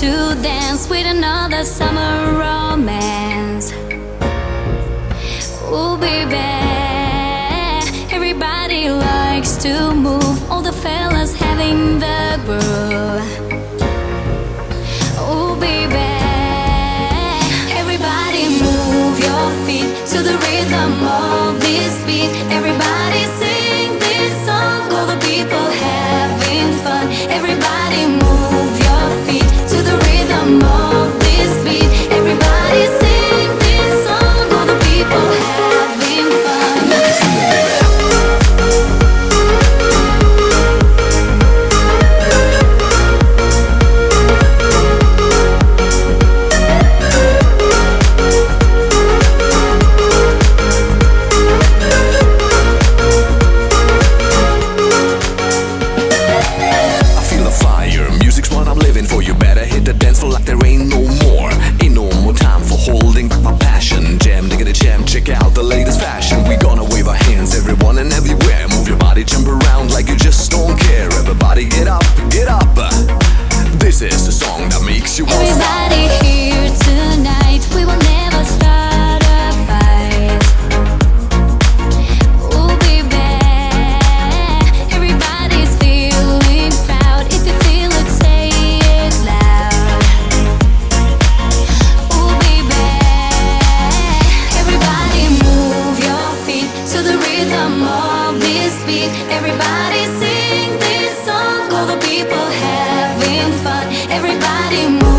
to dance with another summer romance. oh baby. Everybody likes to move. Everybody sing this song, all the people having fun. Everybody move.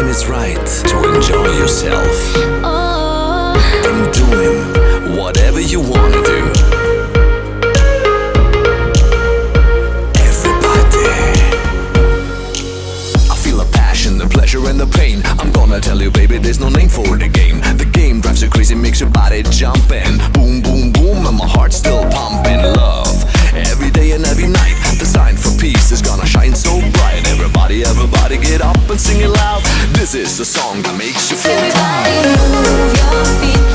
and it's right to enjoy yourself oh. and doing whatever you want to do. Everybody, I feel a passion, the pleasure, and the pain. I'm gonna tell you, baby, there's no name for the game. The game drives you crazy, makes your body jump and. a song that makes you feel. Everybody move your feet.